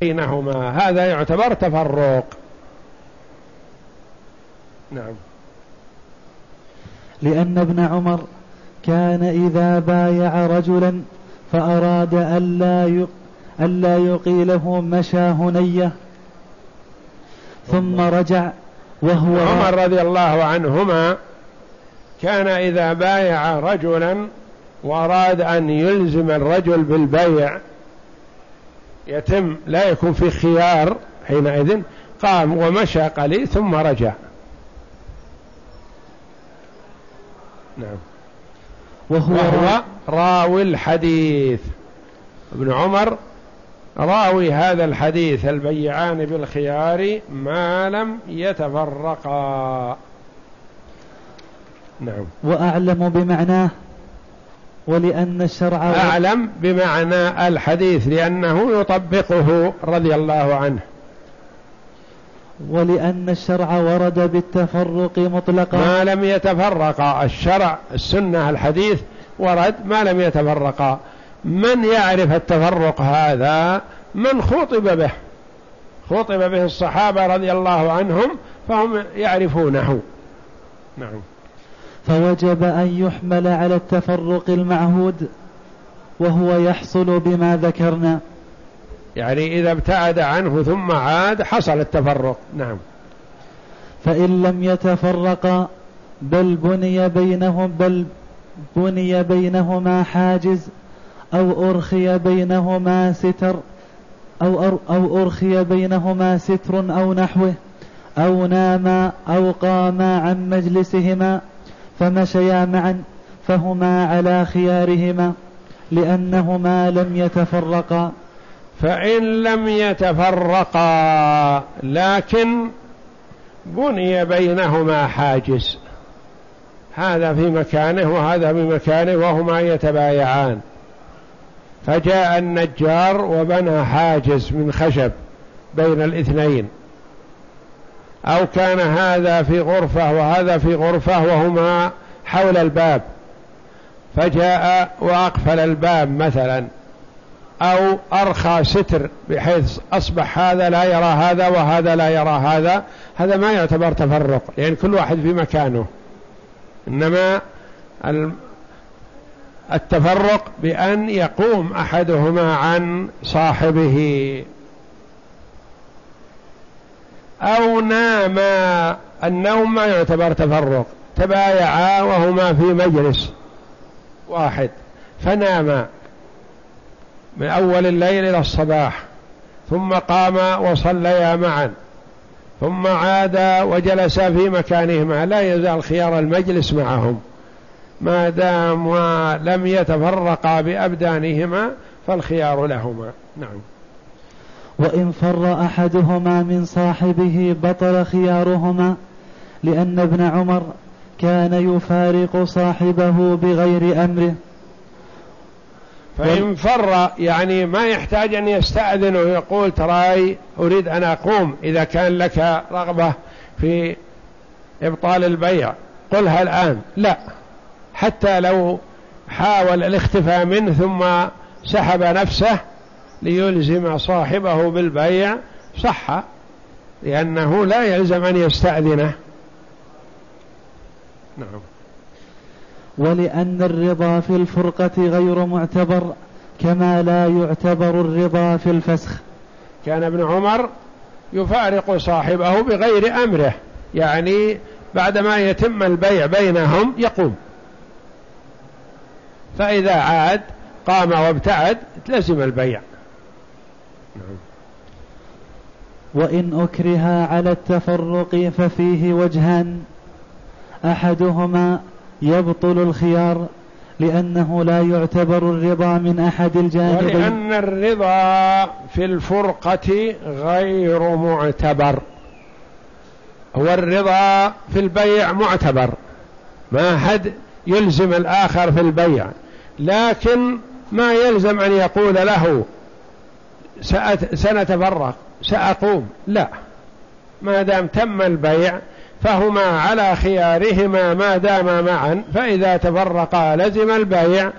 بينهما. هذا يعتبر تفرق. نعم. لأن ابن عمر كان إذا بايع رجلا فأراد ألا ألا يقيله مشى هنية ثم رجع وهو عمر رضي الله عنهما كان إذا بايع رجلا وأراد أن يلزم الرجل بالبيع يتم لا يكون في خيار حينئذ قام ومشى قليل ثم رجع. نعم. وهو, وهو راوي الحديث. ابن عمر راوي هذا الحديث البيعان بالخيار ما لم يتفرقا. نعم. وأعلم بمعناه ولأن الشرع أعلم بمعنى الحديث لأنه يطبقه رضي الله عنه. ولأن الشرع ورد بالتفرق مطلقا. ما لم يتفرقا الشرع السنة الحديث ورد ما لم يتفرقا من يعرف التفرق هذا؟ من خطب به. خطب به الصحابة رضي الله عنهم فهم يعرفونه. نعم. فوجب أن يحمل على التفرق المعهود وهو يحصل بما ذكرنا. يعني إذا ابتعد عنه ثم عاد حصل التفرق. نعم. فإن لم يتفرقا بل بني بينهم بل بني بينهما حاجز أو أرخي بينهما ستر أو, أو أرخي بينهما ستر أو نحوه أو ناما أو قاما عن مجلسهما فمشيا معا فهما على خيارهما لأنهما لم يتفرقا. فإن لم يتفرقا لكن بني بينهما حاجز. هذا في مكانه وهذا في مكانه وهما يتبايعان. فجاء النجار وبنى حاجز من خشب بين الاثنين. أو كان هذا في غرفة وهذا في غرفة وهما حول الباب فجاء وأقفل الباب مثلا أو أرخى ستر بحيث أصبح هذا لا يرى هذا وهذا لا يرى هذا. هذا ما يعتبر تفرق لأن يعني كل واحد في مكانه. إنما التفرق بأن يقوم أحدهما عن صاحبه. أو ناما النوم ما يعتبر تفرق تبايعا وهما في مجلس واحد فناما من أول الليل إلى الصباح ثم قام وصليا معا ثم عادا وجلسا في مكانهما لا يزال خيار المجلس معهم. ما دام لم يتفرقا بأبدانهما فالخيار لهما. نعم. وإن فر أحدهما من صاحبه بطل خيارهما لأن ابن عمر كان يفارق صاحبه بغير أمره. فإن فر يعني ما يحتاج أن يستأذن ويقول تراي أريد أن أقوم إذا كان لك رغبة في إبطال البيع. قلها الآن لا. حتى لو حاول الاختفاء منه ثم سحب نفسه ليلزم صاحبه بالبيع صح لأنه لا يلزم أن يستأذنه. نعم. ولأن الرضا في الفرقة غير معتبر كما لا يعتبر الرضا في الفسخ. كان ابن عمر يفارق صاحبه بغير أمره يعني بعدما يتم البيع بينهم يقوم. فإذا عاد قام وابتعد لزم البيع. وإن أكره على التفرق ففيه وجهان أحدهما يبطل الخيار لأنه لا يعتبر الرضا من أحد الجانبين ولأن الرضا في الفرقة غير معتبر هو الرضا في البيع معتبر. ما أحد يلزم الآخر في البيع لكن ما يلزم أن يقول له سنتفرق سأقوم. لا. ما دام تم البيع فهما على خيارهما ما داما معا فإذا تفرقا لزم البيع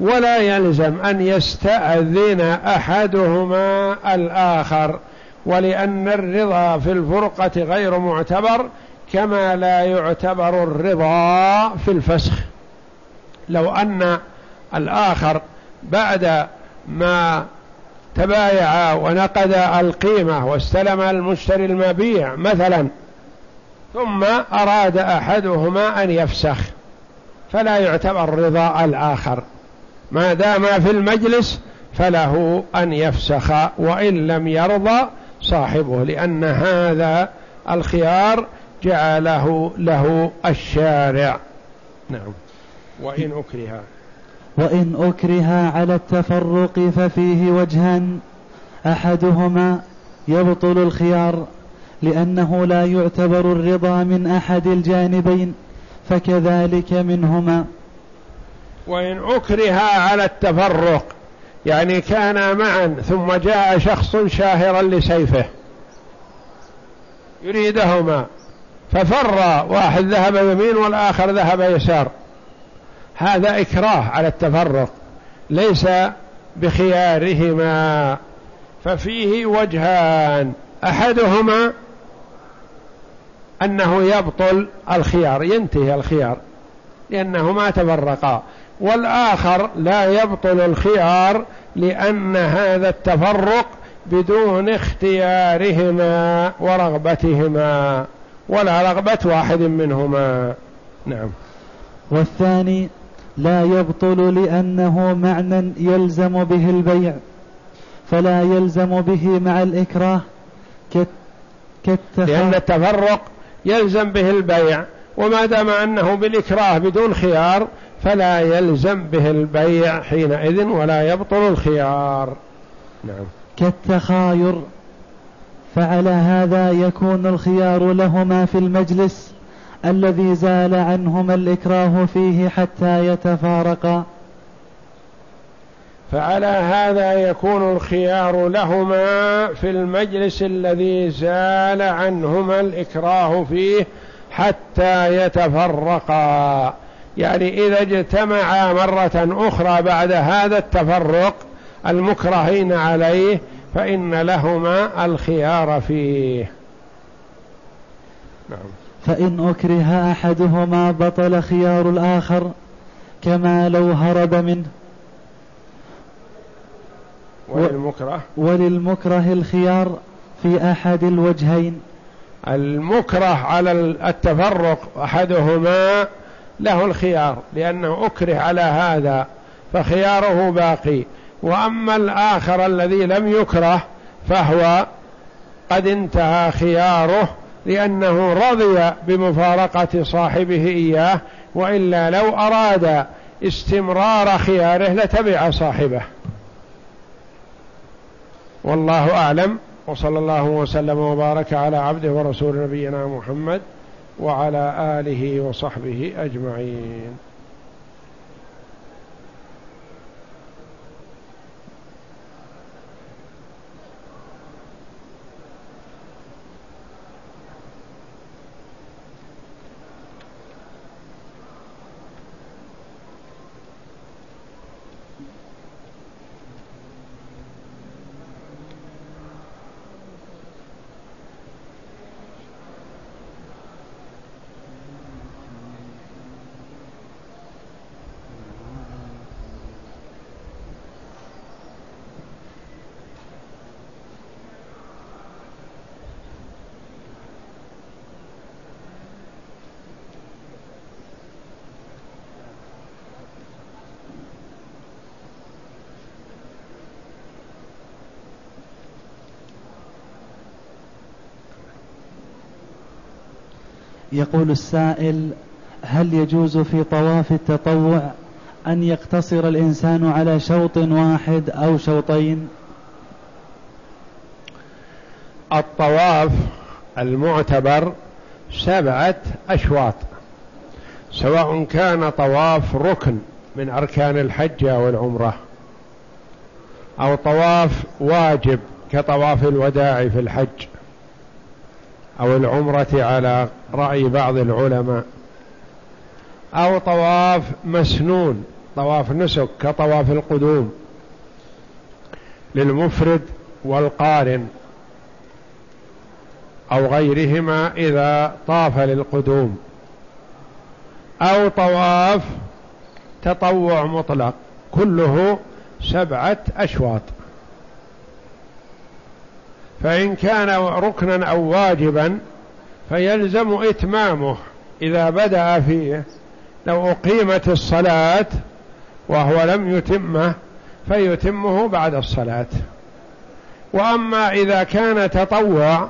ولا يلزم أن يستأذن أحدهما الآخر. ولأن الرضا في الفرقة غير معتبر كما لا يعتبر الرضا في الفسخ. لو أن الآخر بعد ما تبايع ونقد القيمة واستلم المشتري المبيع مثلا ثم أراد أحدهما أن يفسخ فلا يعتبر رضا الآخر. ما دام في المجلس فله أن يفسخ وإن لم يرضى صاحبه لأن هذا الخيار جعله له الشارع. نعم. وإن أكره. وإن أكره على التفرق ففيه وجهان أحدهما يبطل الخيار لأنه لا يعتبر الرضا من أحد الجانبين فكذلك منهما. وإن أكره على التفرق يعني كانا معا ثم جاء شخص شاهرا لسيفه يريدهما ففر واحد ذهب يمين والآخر ذهب يسار. هذا إكراه على التفرق ليس بخيارهما ففيه وجهان أحدهما أنه يبطل الخيار ينتهي الخيار لأنه ما تفرقا والآخر لا يبطل الخيار لأن هذا التفرق بدون اختيارهما ورغبتهما ولا رغبة واحد منهما. نعم. والثاني لا يبطل لأنه معنى يلزم به البيع فلا يلزم به مع الإكراه كالتفرق لأن التفرق يلزم به البيع وما دام أنه بالإكراه بدون خيار فلا يلزم به البيع حينئذ ولا يبطل الخيار. نعم. كالتخاير فعلى هذا يكون الخيار لهما في المجلس. الذي زال عنهما الإكراه فيه حتى يتفارقا. فعلى هذا يكون الخيار لهما في المجلس الذي زال عنهما الإكراه فيه حتى يتفرقا. يعني إذا اجتمعا مرة أخرى بعد هذا التفرق المكرهين عليه فإن لهما الخيار فيه. نعم. فإن أكره أحدهما بطل خيار الآخر كما لو هرب منه. وللمكره؟ وللمكره الخيار في أحد الوجهين. المكره على التفرق أحدهما له الخيار لأنه أكره على هذا فخياره باقي. وأما الآخر الذي لم يكره فهو قد انتهى خياره لأنه رضي بمفارقة صاحبه إياه وإلا لو أراد استمرار خياره لتبع صاحبه. والله أعلم وصلى الله وسلم وبارك على عبده ورسول نبينا محمد وعلى آله وصحبه أجمعين. يقول السائل هل يجوز في طواف التطوع أن يقتصر الإنسان على شوط واحد أو شوطين؟ الطواف المعتبر سبعة أشواط سواء كان طواف ركن من أركان الحج أو العمرة أو طواف واجب كطواف الوداع في الحج. أو العمرة على رأي بعض العلماء. أو طواف مسنون طواف نسك كطواف القدوم للمفرد والقارن أو غيرهما إذا طاف للقدوم. أو طواف تطوع مطلق كله سبعة أشواط. فإن كان ركنا أو واجبا فيلزم إتمامه. إذا بدأ فيه لو أقيمت الصلاة وهو لم يتمه فيتمه بعد الصلاة. وأما إذا كان تطوع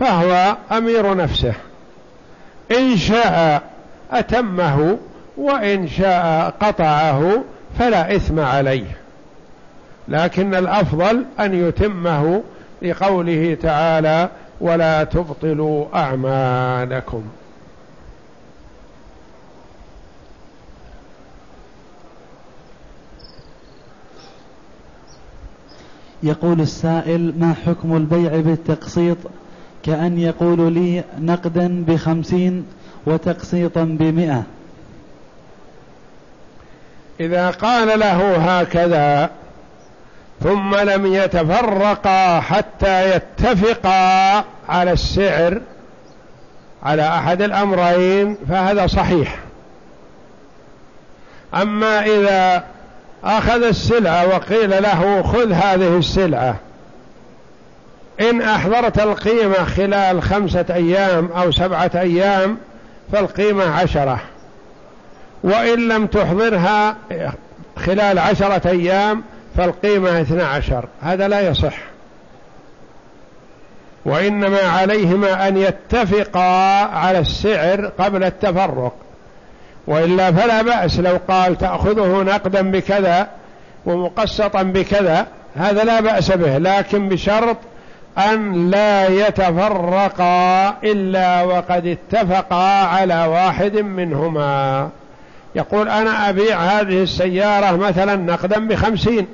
فهو أمير نفسه. إن شاء أتمه وإن شاء قطعه فلا إثم عليه. لكن الأفضل أن يتمه لقوله تعالى ولا تبطلوا أعمالكم. يقول السائل ما حكم البيع بالتقسيط؟ كأن يقول لي نقدا بخمسين وتقسيطا بمئة. إذا قال له هكذا ثم لم يتفرقا حتى يتفقا على السعر على أحد الأمرين فهذا صحيح. أما إذا أخذ السلعة وقيل له خذ هذه السلعة إن أحضرت القيمة خلال خمسة أيام أو سبعة أيام فالقيمة عشرة وإن لم تحضرها خلال عشرة أيام فالقيمة اثنى عشر. هذا لا يصح. وإنما عليهما أن يتفقا على السعر قبل التفرق. وإلا فلا بأس لو قال تأخذه نقدا بكذا ومقسطا بكذا هذا لا بأس به لكن بشرط أن لا يتفرقا إلا وقد اتفقا على واحد منهما. يقول أنا أبيع هذه السيارة مثلا نقدا بخمسين.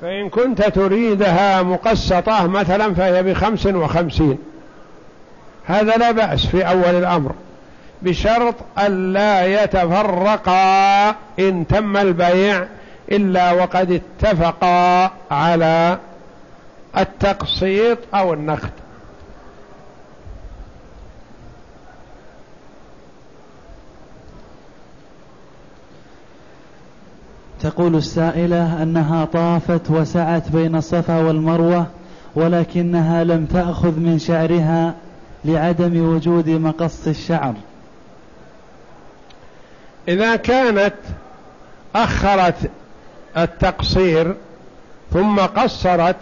فإن كنت تريدها مقسطة مثلا فهي بخمس وخمسين. هذا لا بأس في أول الأمر بشرط ألا يتفرقا إن تم البيع إلا وقد اتفقا على التقسيط أو النقد. تقول السائلة أنها طافت وسعت بين الصفا والمروة ولكنها لم تأخذ من شعرها لعدم وجود مقص الشعر. إذا كانت أخرت التقصير ثم قصرت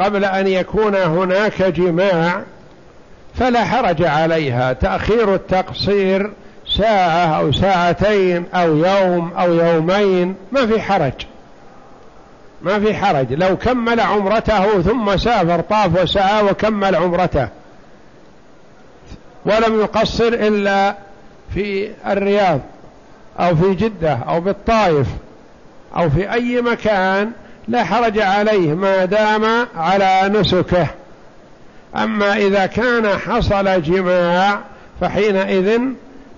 قبل أن يكون هناك جماع فلا حرج عليها. تأخير التقصير ساعة أو ساعتين أو يوم أو يومين ما في حرج. ما في حرج. لو كمل عمرته ثم سافر طاف وسعى وكمل عمرته. ولم يقصر إلا في الرياض أو في جدة أو بالطائف أو في أي مكان لا حرج عليه ما دام على نسكه. أما إذا كان حصل جماع فحينئذ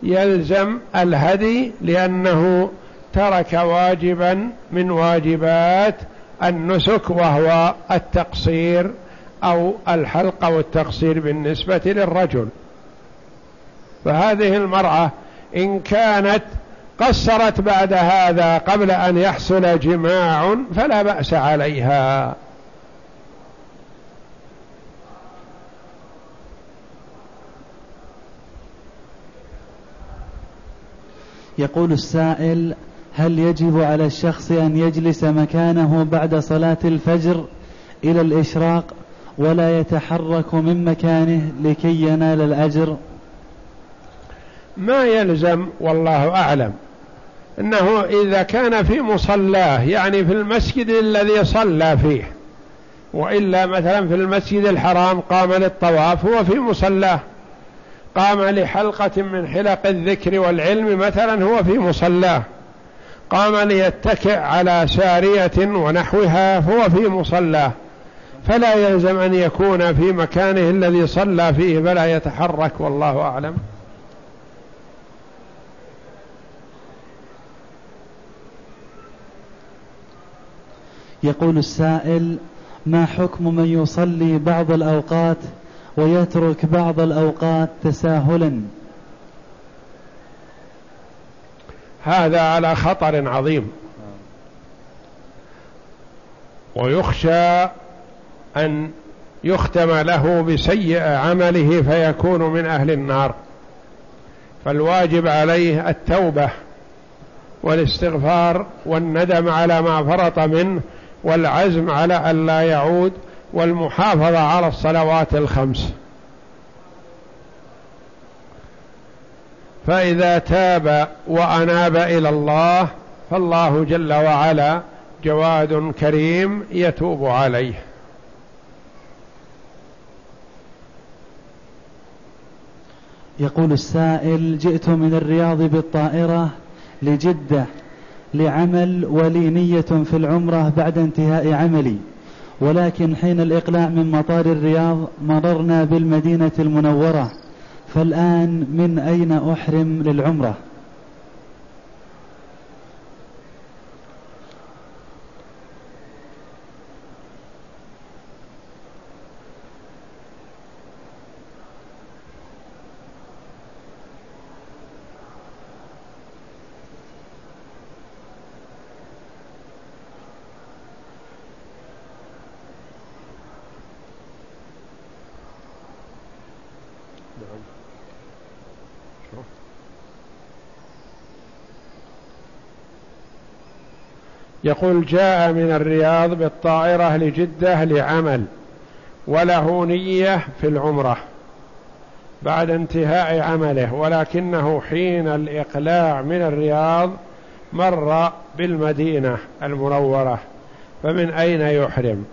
يلزم الهدي لأنه ترك واجبا من واجبات النسك وهو التقصير أو الحلق أو التقصير بالنسبة للرجل. فهذه المرأة إن كانت قصرت بعد هذا قبل أن يحصل جماع فلا بأس عليها. يقول السائل هل يجب على الشخص أن يجلس مكانه بعد صلاة الفجر إلى الإشراق ولا يتحرك من مكانه لكي ينال الأجر؟ ما يلزم والله أعلم. إنه إذا كان في مصلاه يعني في المسجد الذي صلى فيه وإلا مثلا في المسجد الحرام قام للطواف هو في مصلاه. قام لحلقة من حلق الذكر والعلم مثلا هو في مصلاه قام ليتكئ على سارية ونحوها فهو في مصلاه فلا يلزم أن يكون في مكانه الذي صلى فيه فلا يتحرك والله أعلم. يقول السائل ما حكم من يصلي بعض الأوقات ويترك بعض الأوقات تساهلا. هذا على خطر عظيم. ويخشى أن يختم له بسيء عمله فيكون من أهل النار. فالواجب عليه التوبة والاستغفار والندم على ما فرط منه والعزم على أن لا يعود والمحافظة على الصلوات الخمس. فإذا تاب وأناب إلى الله فالله جل وعلا جواد كريم يتوب عليه. يقول السائل جئت من الرياض بالطائرة لجدة لعمل ولي نية في العمرة بعد انتهاء عملي. ولكن حين الإقلاع من مطار الرياض مررنا بالمدينة المنورة فالآن من أين أحرم للعمرة؟ يقول جاء من الرياض بالطائرة لجدة لعمل وله نية في العمرة بعد انتهاء عمله ولكنه حين الإقلاع من الرياض مر بالمدينة المنورة فمن أين يحرم؟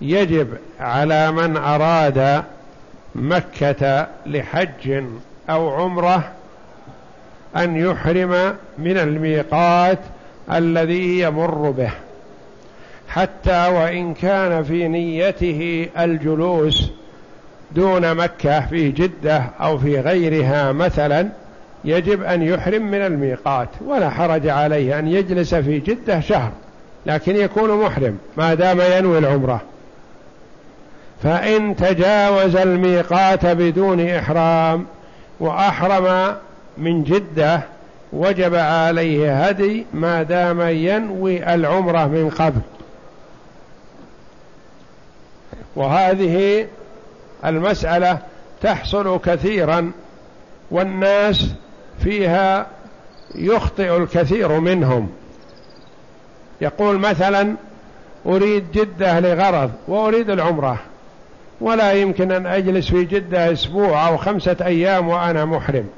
يجب على من أراد مكة لحج أو عمرة أن يحرم من الميقات الذي يمر به حتى وإن كان في نيته الجلوس دون مكة في جدة أو في غيرها مثلا يجب أن يحرم من الميقات ولا حرج عليه أن يجلس في جدة شهر لكن يكون محرم ما دام ينوي العمرة. فإن تجاوز الميقات بدون إحرام وأحرم من جدة وجب عليه هدي ما دام ينوي العمرة من قبل. وهذه المسألة تحصل كثيرا والناس فيها يخطئ الكثير منهم. يقول مثلا أريد جدة لغرض وأريد العمرة ولا يمكن أن أجلس في جدة أسبوع أو خمسة أيام وأنا محرم.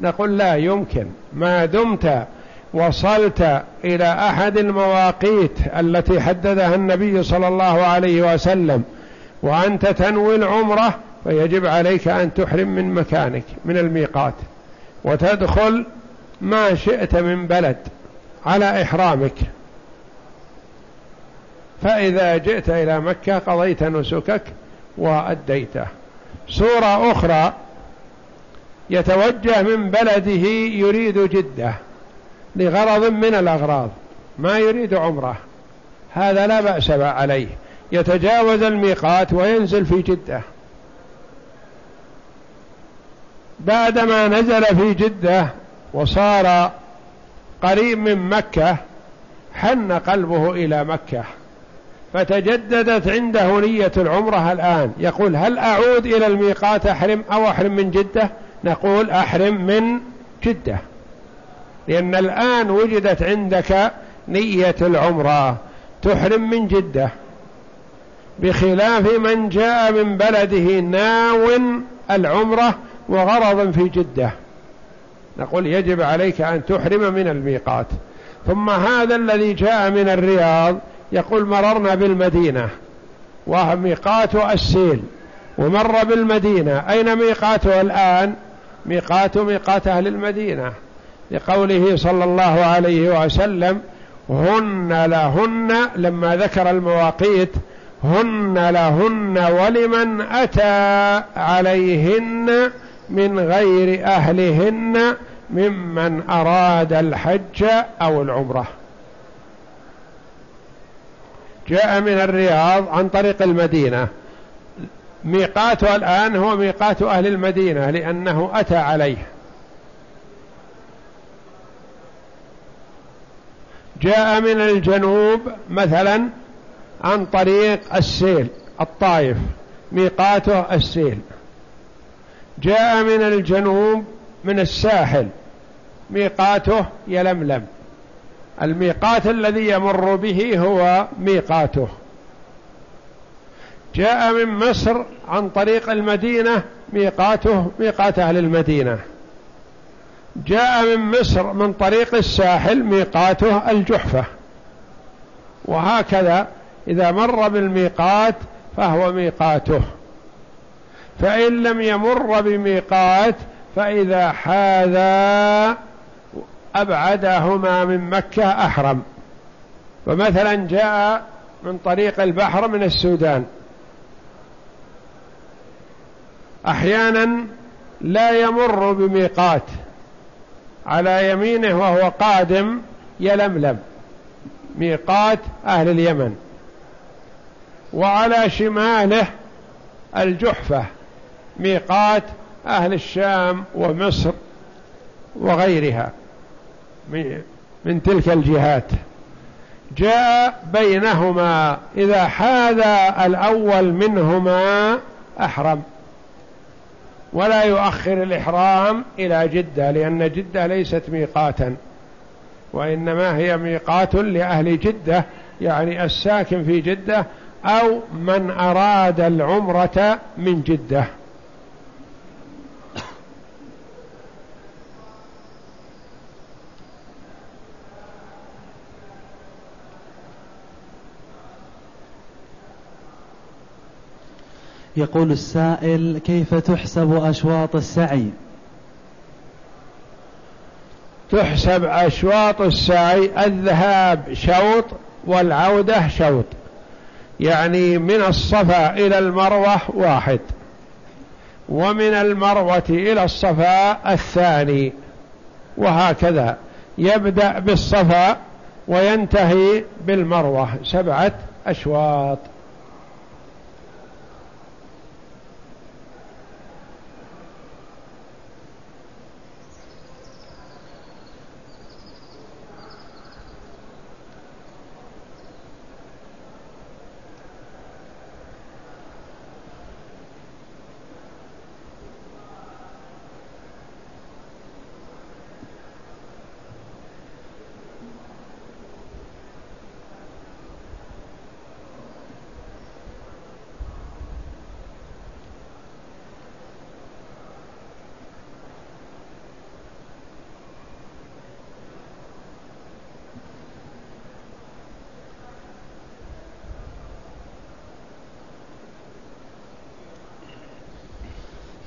نقول لا يمكن. ما دمت وصلت إلى أحد المواقيت التي حددها النبي صلى الله عليه وسلم وأنت تنوي العمرة فيجب عليك أن تحرم من مكانك من الميقات وتدخل ما شئت من بلد على إحرامك. فإذا جئت إلى مكة قضيت نسكك وأديته. سورة أخرى يتوجه من بلده يريد جدة لغرض من الأغراض ما يريد عمرة. هذا لا بأس عليه. يتجاوز الميقات وينزل في جدة. بعدما نزل في جدة وصار قريب من مكة حن قلبه إلى مكة. فتجددت عنده نية العمرة الآن. يقول هل أعود إلى الميقات أحرم أو أحرم من جدة؟ نقول أحرم من جدة لأن الآن وجدت عندك نية العمرة تحرم من جدة. بخلاف من جاء من بلده ناو العمرة وغرض في جدة. نقول يجب عليك أن تحرم من الميقات. ثم هذا الذي جاء من الرياض يقول مررنا بالمدينة وهو ميقات السيل ومر بالمدينة. أين ميقاته الآن؟ ميقات ميقات أهل المدينة لقوله صلى الله عليه وسلم هن لهن لما ذكر المواقيت هن لهن ولمن أتى عليهن من غير أهلهن ممن أراد الحج أو العمرة. جاء من الرياض عن طريق المدينة ميقاته الآن هو ميقات أهل المدينة لأنه أتى عليه. جاء من الجنوب مثلا عن طريق السيل الطائف ميقاته السيل. جاء من الجنوب من الساحل ميقاته يلملم. الميقات الذي يمر به هو ميقاته. جاء من مصر عن طريق المدينة ميقاته ميقات أهل المدينة. جاء من مصر من طريق الساحل ميقاته الجحفة. وهكذا إذا مر بالميقات فهو ميقاته. فإن لم يمر بميقات فإذا حاذا أبعدهما من مكة أحرم. فمثلا جاء من طريق البحر من السودان. أحيانا لا يمر بميقات على يمينه وهو قادم يلملم. ميقات أهل اليمن. وعلى شماله الجحفة. ميقات أهل الشام ومصر وغيرها. من تلك الجهات. جاء بينهما إذا حاذى الأول منهما أحرم. ولا يؤخر الإحرام إلى جدة لأن جدة ليست ميقاتا. وإنما هي ميقات لأهل جدة يعني الساكن في جدة أو من أراد العمرة من جدة. يقول السائل كيف تحسب أشواط السعي؟ تحسب أشواط السعي الذهاب شوط والعودة شوط. يعني من الصفا إلى المروة واحد ومن المروة إلى الصفا الثاني وهكذا. يبدأ بالصفا وينتهي بالمروة سبعة أشواط.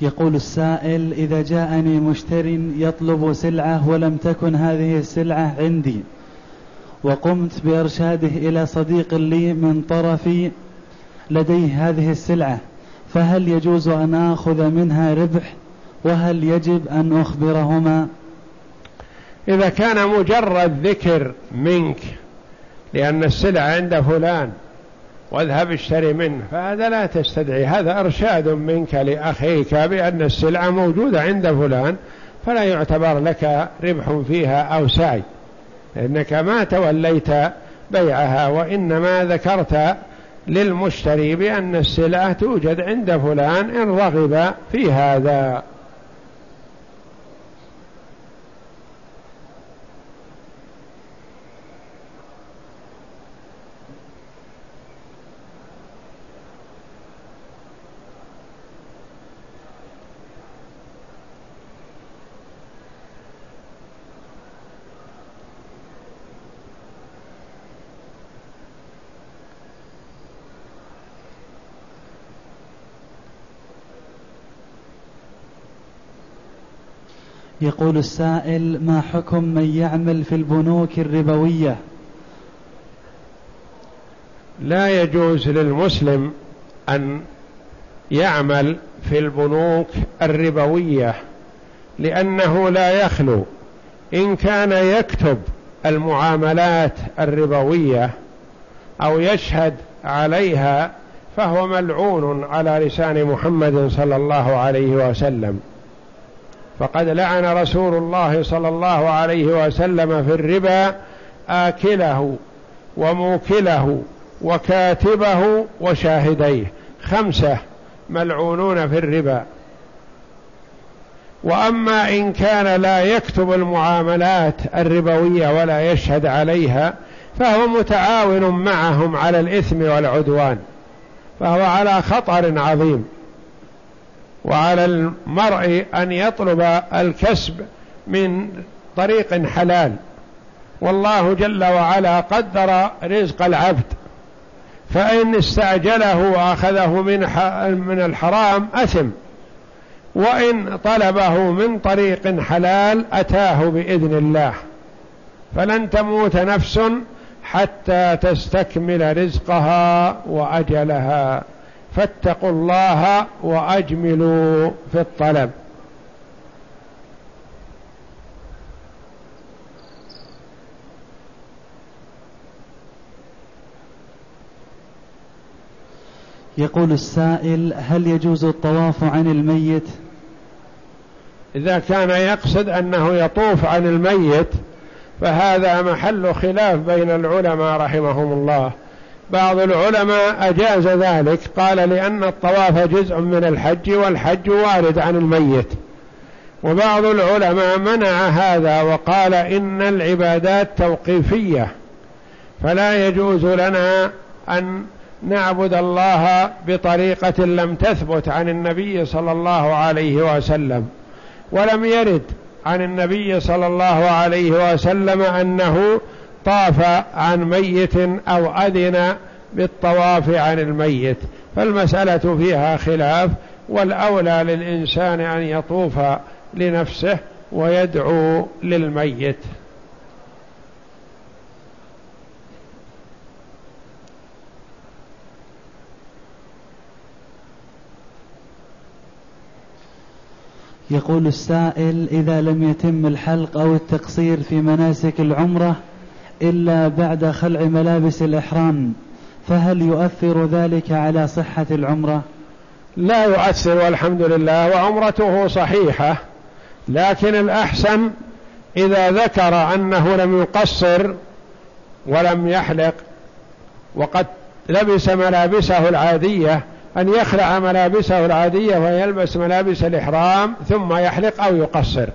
يقول السائل إذا جاءني مشتر يطلب سلعة ولم تكن هذه السلعة عندي وقمت بإرشاده إلى صديق لي من طرفي لديه هذه السلعة فهل يجوز أن آخذ منها ربح؟ وهل يجب أن أخبرهما؟ إذا كان مجرد ذكر منك لأن السلعة عند فلان واذهب اشتري منه. فهذا لا تستدعي. هذا إرشاد منك لأخيك بأن السلعة موجودة عند فلان فلا يعتبر لك ربح فيها أو سعي. لأنك ما توليت بيعها وإنما ذكرت للمشتري بأن السلعة توجد عند فلان إن رغب في هذا. يقول السائل ما حكم من يعمل في البنوك الربوية؟ لا يجوز للمسلم أن يعمل في البنوك الربوية لأنه لا يخلو. إن كان يكتب المعاملات الربوية أو يشهد عليها فهو ملعون على لسان محمد صلى الله عليه وسلم. فقد لعن رسول الله صلى الله عليه وسلم في الربا آكله وموكله وكاتبه وشاهديه. خمسة ملعونون في الربا. وأما إن كان لا يكتب المعاملات الربوية ولا يشهد عليها فهو متعاون معهم على الإثم والعدوان فهو على خطر عظيم. وعلى المرء أن يطلب الكسب من طريق حلال. والله جل وعلا قدر رزق العبد فإن استعجله وأخذه من من الحرام أثم وإن طلبه من طريق حلال أتاه بإذن الله. فلن تموت نفس حتى تستكمل رزقها وأجلها. فاتقوا الله وأجملوا في الطلب. يقول السائل هل يجوز الطواف عن الميت؟ إذا كان يقصد أنه يطوف عن الميت فهذا محل خلاف بين العلماء رحمهم الله. بعض العلماء أجاز ذلك قال لأن الطواف جزء من الحج والحج وارد عن الميت. وبعض العلماء منع هذا وقال إن العبادات توقيفية فلا يجوز لنا أن نعبد الله بطريقة لم تثبت عن النبي صلى الله عليه وسلم. ولم يرد عن النبي صلى الله عليه وسلم أنه طاف عن ميت أو أذن بالطواف عن الميت فالمسألة فيها خلاف والأولى للإنسان أن يطوف لنفسه ويدعو للميت. يقول السائل إذا لم يتم الحلق أو التقصير في مناسك العمرة إلا بعد خلع ملابس الإحرام فهل يؤثر ذلك على صحة العمرة؟ لا يؤثر والحمد لله وعمرته صحيحة لكن الأحسن إذا ذكر أنه لم يقصر ولم يحلق وقد لبس ملابسه العادية أن يخلع ملابسه العادية ويلبس ملابس الإحرام ثم يحلق أو يقصر.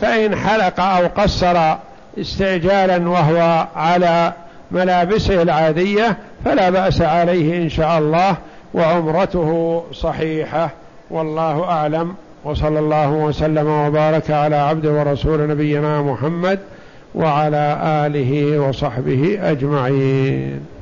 فإن حلق أو قصر استعجالا وهو على ملابسه العادية فلا بأس عليه إن شاء الله وعمرته صحيحة. والله أعلم. وصلى الله وسلم وبارك على عبد ورسول نبينا محمد وعلى آله وصحبه أجمعين.